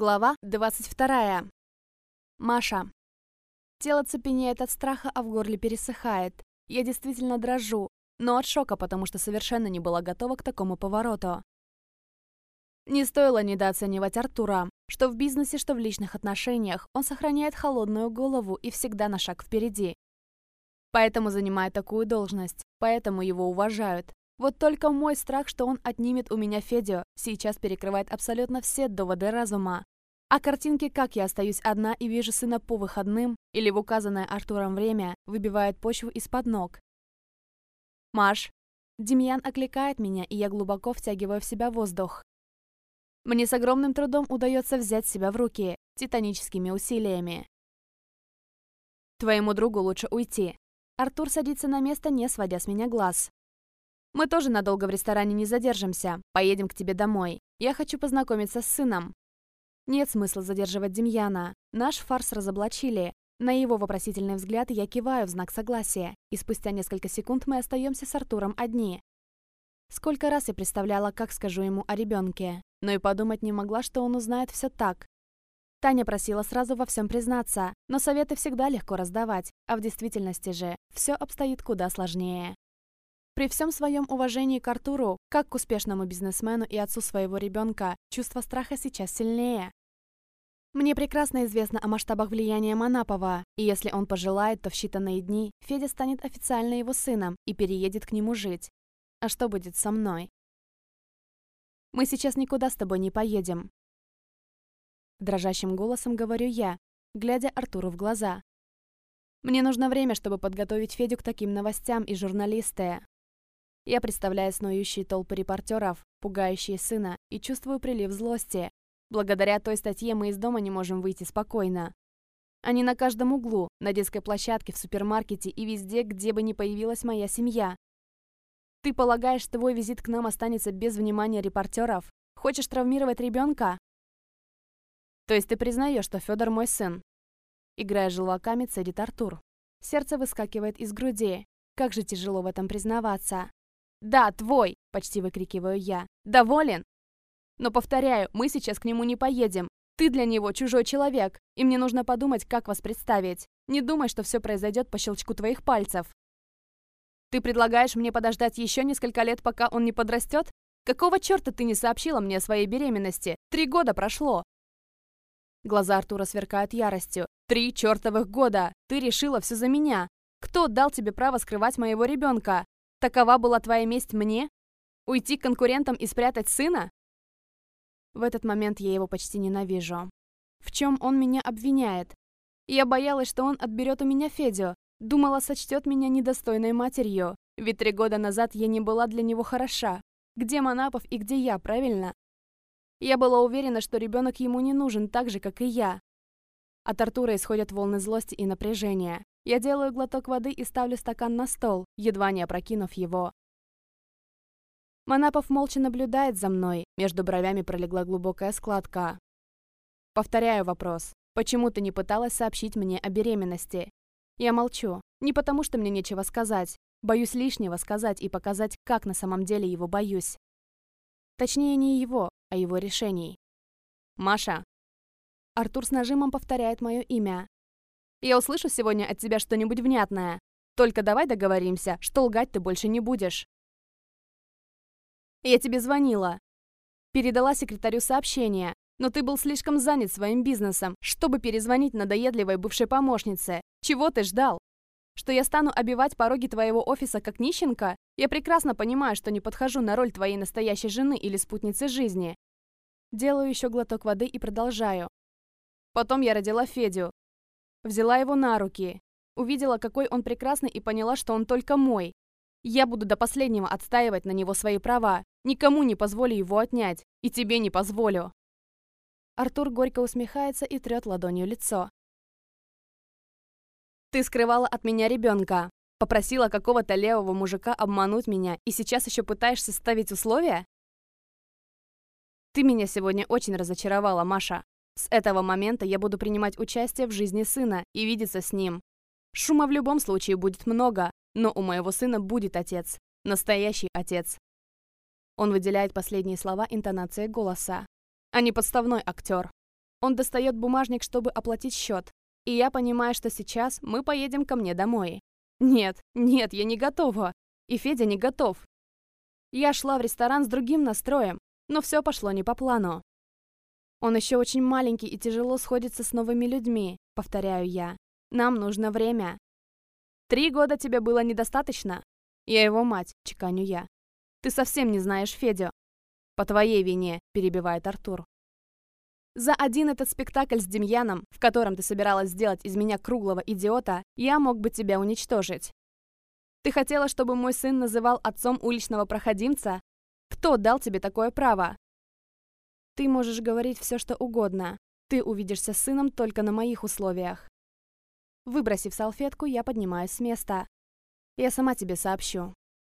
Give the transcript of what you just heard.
Глава 22. Маша. Тело цепенеет от страха, а в горле пересыхает. Я действительно дрожу, но от шока, потому что совершенно не была готова к такому повороту. Не стоило недооценивать Артура, что в бизнесе, что в личных отношениях он сохраняет холодную голову и всегда на шаг впереди. Поэтому занимает такую должность, поэтому его уважают. Вот только мой страх, что он отнимет у меня Федю, сейчас перекрывает абсолютно все доводы разума. А картинки, как я остаюсь одна и вижу сына по выходным или в указанное Артуром время, выбивают почву из-под ног. «Маш!» Демьян окликает меня, и я глубоко втягиваю в себя воздух. Мне с огромным трудом удается взять себя в руки, титаническими усилиями. Твоему другу лучше уйти. Артур садится на место, не сводя с меня глаз. Мы тоже надолго в ресторане не задержимся. Поедем к тебе домой. Я хочу познакомиться с сыном. Нет смысла задерживать Демьяна. Наш фарс разоблачили. На его вопросительный взгляд я киваю в знак согласия, и спустя несколько секунд мы остаемся с Артуром одни. Сколько раз я представляла, как скажу ему о ребенке, но и подумать не могла, что он узнает все так. Таня просила сразу во всем признаться, но советы всегда легко раздавать, а в действительности же все обстоит куда сложнее. При всем своем уважении к Артуру, как к успешному бизнесмену и отцу своего ребенка, чувство страха сейчас сильнее. Мне прекрасно известно о масштабах влияния Манапова, и если он пожелает, то в считанные дни Федя станет официально его сыном и переедет к нему жить. А что будет со мной? Мы сейчас никуда с тобой не поедем. Дрожащим голосом говорю я, глядя Артуру в глаза. Мне нужно время, чтобы подготовить Федю к таким новостям и журналисты. Я представляю снующие толпы репортеров, пугающие сына, и чувствую прилив злости. Благодаря той статье мы из дома не можем выйти спокойно. Они на каждом углу, на детской площадке, в супермаркете и везде, где бы ни появилась моя семья. Ты полагаешь, твой визит к нам останется без внимания репортеров? Хочешь травмировать ребенка? То есть ты признаешь, что Федор мой сын? Играя желваками, цедит Артур. Сердце выскакивает из груди. Как же тяжело в этом признаваться. «Да, твой!» – почти выкрикиваю я. «Доволен?» «Но повторяю, мы сейчас к нему не поедем. Ты для него чужой человек, и мне нужно подумать, как вас представить. Не думай, что все произойдет по щелчку твоих пальцев». «Ты предлагаешь мне подождать еще несколько лет, пока он не подрастет? Какого черта ты не сообщила мне о своей беременности? Три года прошло!» Глаза Артура сверкают яростью. «Три чертовых года! Ты решила все за меня! Кто дал тебе право скрывать моего ребенка? Такова была твоя месть мне? Уйти к конкурентам и спрятать сына? В этот момент я его почти ненавижу. В чем он меня обвиняет? Я боялась, что он отберет у меня Федю. Думала, сочтет меня недостойной матерью. Ведь три года назад я не была для него хороша. Где Манапов и где я, правильно? Я была уверена, что ребенок ему не нужен так же, как и я. От Артура исходят волны злости и напряжения. Я делаю глоток воды и ставлю стакан на стол, едва не опрокинув его. Манапов молча наблюдает за мной, между бровями пролегла глубокая складка. Повторяю вопрос. Почему ты не пыталась сообщить мне о беременности? Я молчу. Не потому, что мне нечего сказать. Боюсь лишнего сказать и показать, как на самом деле его боюсь. Точнее, не его, а его решений. Маша. Артур с нажимом повторяет мое имя. Я услышу сегодня от тебя что-нибудь внятное. Только давай договоримся, что лгать ты больше не будешь. Я тебе звонила. Передала секретарю сообщение, но ты был слишком занят своим бизнесом, чтобы перезвонить надоедливой бывшей помощнице. Чего ты ждал? Что я стану обивать пороги твоего офиса как нищенка? Я прекрасно понимаю, что не подхожу на роль твоей настоящей жены или спутницы жизни. Делаю еще глоток воды и продолжаю. Потом я родила Федю, Взяла его на руки. Увидела, какой он прекрасный и поняла, что он только мой. Я буду до последнего отстаивать на него свои права. Никому не позволю его отнять. И тебе не позволю. Артур горько усмехается и трет ладонью лицо. Ты скрывала от меня ребенка. Попросила какого-то левого мужика обмануть меня и сейчас еще пытаешься ставить условия? Ты меня сегодня очень разочаровала, Маша. С этого момента я буду принимать участие в жизни сына и видеться с ним. Шума в любом случае будет много, но у моего сына будет отец. Настоящий отец. Он выделяет последние слова интонацией голоса. А не подставной актер. Он достает бумажник, чтобы оплатить счет. И я понимаю, что сейчас мы поедем ко мне домой. Нет, нет, я не готова. И Федя не готов. Я шла в ресторан с другим настроем, но все пошло не по плану. Он еще очень маленький и тяжело сходится с новыми людьми, повторяю я. Нам нужно время. Три года тебе было недостаточно? Я его мать, чеканю я. Ты совсем не знаешь Федю. По твоей вине, перебивает Артур. За один этот спектакль с Демьяном, в котором ты собиралась сделать из меня круглого идиота, я мог бы тебя уничтожить. Ты хотела, чтобы мой сын называл отцом уличного проходимца? Кто дал тебе такое право? Ты можешь говорить все, что угодно. Ты увидишься с сыном только на моих условиях. Выбросив салфетку, я поднимаюсь с места. Я сама тебе сообщу.